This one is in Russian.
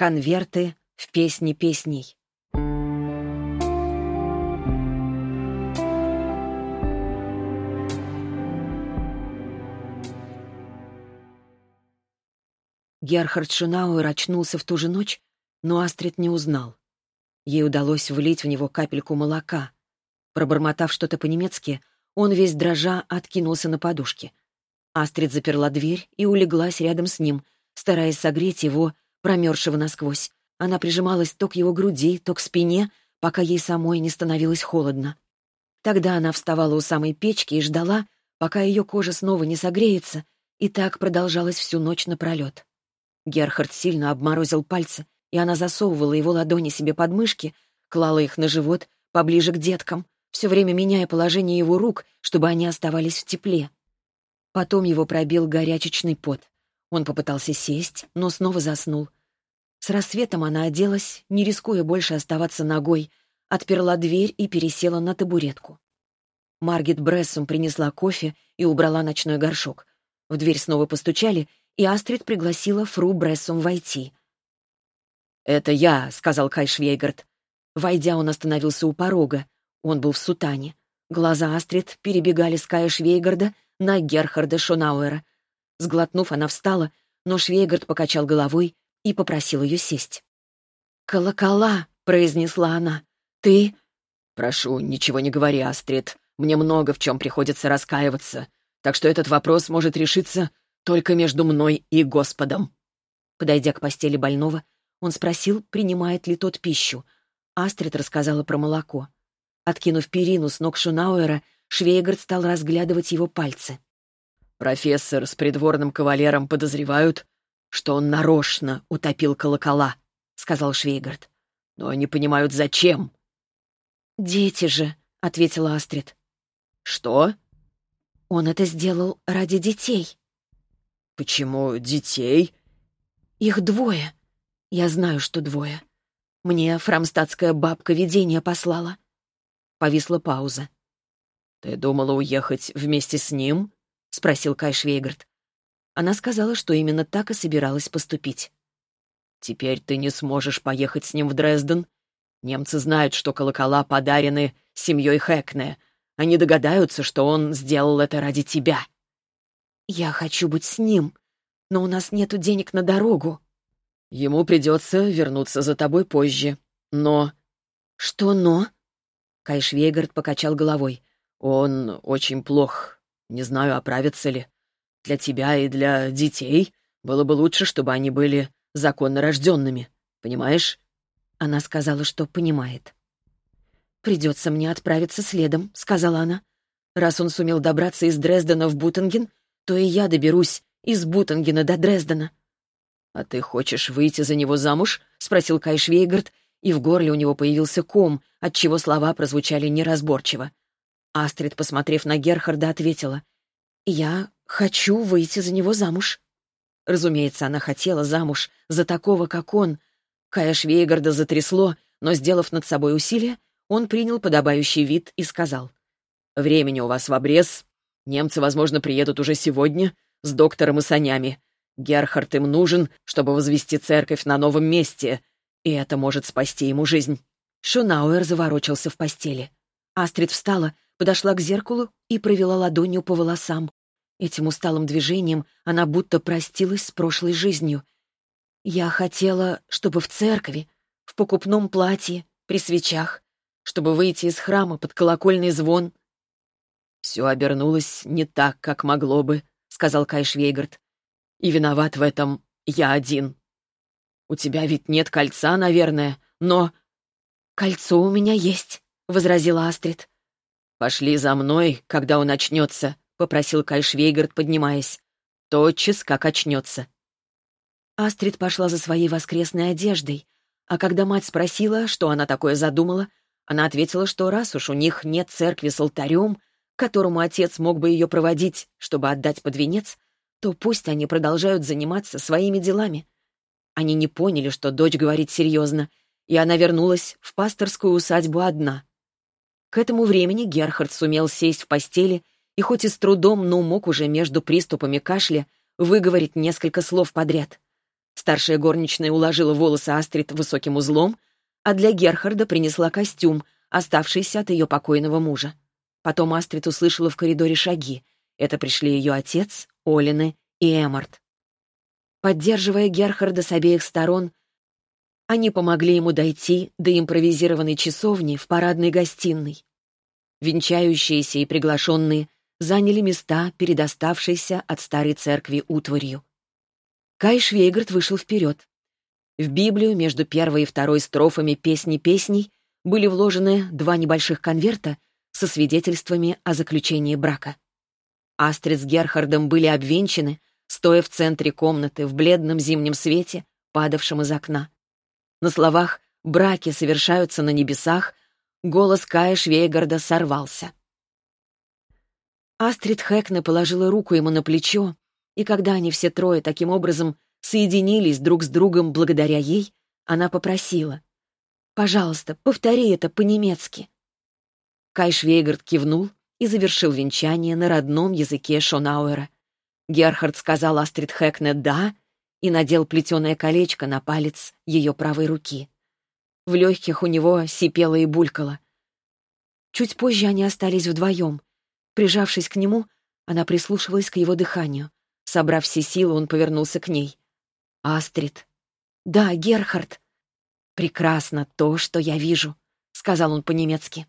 Конверты в песни песней. Герхард Шунауэр очнулся в ту же ночь, но Астрид не узнал. Ей удалось влить в него капельку молока. Пробормотав что-то по-немецки, он весь дрожа откинулся на подушке. Астрид заперла дверь и улеглась рядом с ним, стараясь согреть его, промерзшего насквозь. Она прижималась то к его груди, то к спине, пока ей самой не становилось холодно. Тогда она вставала у самой печки и ждала, пока ее кожа снова не согреется, и так продолжалось всю ночь напролет. Герхард сильно обморозил пальцы, и она засовывала его ладони себе под мышки, клала их на живот, поближе к деткам, все время меняя положение его рук, чтобы они оставались в тепле. Потом его пробил горячечный пот. Он попытался сесть, но снова заснул. С рассветом она оделась, не рискуя больше оставаться ногой, отперла дверь и пересела на табуретку. Маргет Брессом принесла кофе и убрала ночной горшок. В дверь снова постучали, и Астрид пригласила фру Брессом войти. «Это я», — сказал Кай Швейгард. Войдя, он остановился у порога. Он был в сутане. Глаза Астрид перебегали с Кая Швейгарда на Герхарда Шонауэра. Сглотнув, она встала, но Швейгард покачал головой и попросил ее сесть. «Колокола!» — произнесла она. «Ты...» «Прошу, ничего не говори, Астрид. Мне много в чем приходится раскаиваться, так что этот вопрос может решиться только между мной и Господом». Подойдя к постели больного, он спросил, принимает ли тот пищу. Астрид рассказала про молоко. Откинув перину с ног Шунауэра, Швейгард стал разглядывать его пальцы. «Профессор с придворным кавалером подозревают, что он нарочно утопил колокола», — сказал Швейгард. «Но они понимают, зачем». «Дети же», — ответила Астрид. «Что?» «Он это сделал ради детей». «Почему детей?» «Их двое. Я знаю, что двое. Мне фрамстатская бабка видение послала». Повисла пауза. «Ты думала уехать вместе с ним?» — спросил Кай Швейгард. Она сказала, что именно так и собиралась поступить. «Теперь ты не сможешь поехать с ним в Дрезден. Немцы знают, что колокола подарены семьей Хэкне. Они догадаются, что он сделал это ради тебя». «Я хочу быть с ним, но у нас нету денег на дорогу». «Ему придется вернуться за тобой позже. Но...» «Что «но»?» Кай Швейгард покачал головой. «Он очень плох. Не знаю, оправится ли. Для тебя и для детей было бы лучше, чтобы они были законно рожденными. Понимаешь?» Она сказала, что понимает. «Придется мне отправиться следом», — сказала она. «Раз он сумел добраться из Дрездена в Бутенген, то и я доберусь из Бутенгена до Дрездена». «А ты хочешь выйти за него замуж?» — спросил Кай Швейгард, и в горле у него появился ком, отчего слова прозвучали неразборчиво. Астрид, посмотрев на Герхарда, ответила. «Я хочу выйти за него замуж». Разумеется, она хотела замуж за такого, как он. Кая Швейгарда затрясло, но, сделав над собой усилие, он принял подобающий вид и сказал. «Времени у вас в обрез. Немцы, возможно, приедут уже сегодня с доктором и санями. Герхард им нужен, чтобы возвести церковь на новом месте, и это может спасти ему жизнь». Шунауэр заворочился в постели. Астрид встала подошла к зеркалу и провела ладонью по волосам. Этим усталым движением она будто простилась с прошлой жизнью. «Я хотела, чтобы в церкви, в покупном платье, при свечах, чтобы выйти из храма под колокольный звон». «Все обернулось не так, как могло бы», — сказал Кай Швейгард. «И виноват в этом я один. У тебя ведь нет кольца, наверное, но...» «Кольцо у меня есть», — возразила Астрид. «Пошли за мной, когда он очнется», — попросил Кайшвейгард, поднимаясь. «Тотчас, как очнется». Астрид пошла за своей воскресной одеждой, а когда мать спросила, что она такое задумала, она ответила, что раз уж у них нет церкви с алтарем, которому отец мог бы ее проводить, чтобы отдать под венец, то пусть они продолжают заниматься своими делами. Они не поняли, что дочь говорит серьезно, и она вернулась в пасторскую усадьбу одна — к этому времени Герхард сумел сесть в постели и хоть и с трудом, но мог уже между приступами кашля выговорить несколько слов подряд. Старшая горничная уложила волосы Астрид высоким узлом, а для Герхарда принесла костюм, оставшийся от ее покойного мужа. Потом Астрид услышала в коридоре шаги. Это пришли ее отец, Олины и Эммарт. Поддерживая Герхарда с обеих сторон, они помогли ему дойти до импровизированной часовни в парадной гостиной. Венчающиеся и приглашенные заняли места перед оставшейся от старой церкви утварью. Кай Швейгард вышел вперед. В Библию между первой и второй строфами «Песни песней» были вложены два небольших конверта со свидетельствами о заключении брака. Астрид с Герхардом были обвенчаны, стоя в центре комнаты в бледном зимнем свете, падавшем из окна. На словах «браки совершаются на небесах» голос Кая Швейгарда сорвался. Астрид Хэкне положила руку ему на плечо, и когда они все трое таким образом соединились друг с другом благодаря ей, она попросила «Пожалуйста, повтори это по-немецки». Кай Швейгард кивнул и завершил венчание на родном языке Шонауэра. Герхард сказал Астрид Хэкне «да», и надел плетеное колечко на палец ее правой руки. В легких у него сипело и булькало. Чуть позже они остались вдвоем. Прижавшись к нему, она прислушивалась к его дыханию. Собрав все силы, он повернулся к ней. «Астрид». «Да, Герхард». «Прекрасно то, что я вижу», — сказал он по-немецки.